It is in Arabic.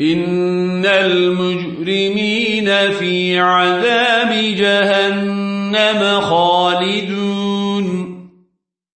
إن المجرمين في عذاب جهنم خالدون